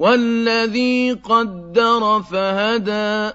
والذي قدر فهدى